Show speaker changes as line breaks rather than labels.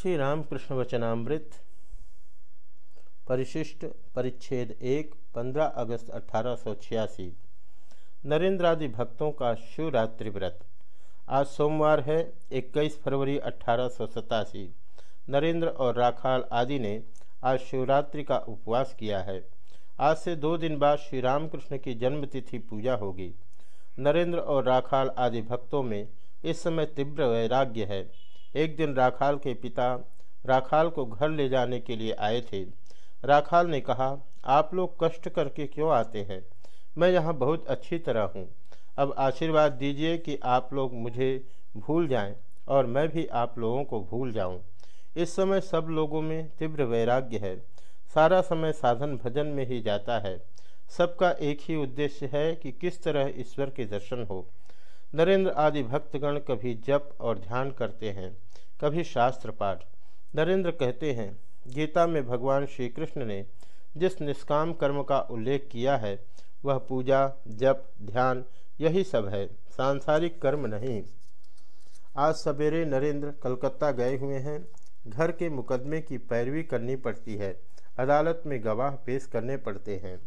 श्री रामकृष्ण वचनामृत परिशिष्ट, परिच्छेद एक, पंद्रह अगस्त अठारह सौ छियासी। नरेंद्र आदि भक्तों का शिवरात्रि व्रत। आज सोमवार है 21 फरवरी अठारह सौ सतासी। नरेंद्र और राखाल आदि ने आज शिवरात्रि का उपवास किया है। आज से दो दिन बाद श्री रामकृष्ण की जन्मतिथि पूजा होगी। नरेंद्र और राखाल आदि भक्तों में इस समय तीव्र वैराग्य है। एक दिन राखाल के पिता राखाल को घर ले जाने के लिए आए थे। राखाल ने कहा, आप लोग कष्ट करके क्यों आते हैं? मैं यहाँ बहुत अच्छी तरह हूँ। अब आशीर्वाद दीजिए कि आप लोग मुझे भूल जाएँ और मैं भी आप लोगों को भूल जाऊँ। इस समय सब लोगों में तीव्र वैराग्य है। सारा समय साधन भजन में ही जाता है। सबका एक ही उद्देश्य है कि किस तरह ईश्वर के दर्शन हो। नरेंद्र आदि भक्तगण कभी जप और ध्यान करते हैं, कभी शास्त्र पाठ। नरेंद्र कहते हैं, गीता में भगवान श्री कृष्ण ने जिस निष्काम कर्म का उल्लेख किया है, वह पूजा, जप, ध्यान, यही सब है। सांसारिक कर्म नहीं। आज सवेरे नरेंद्र कलकत्ता गए हुए हैं। घर के मुकदमे की पैरवी करनी पड़ती है। अदालत में गवाह पेश करने पड़ते हैं।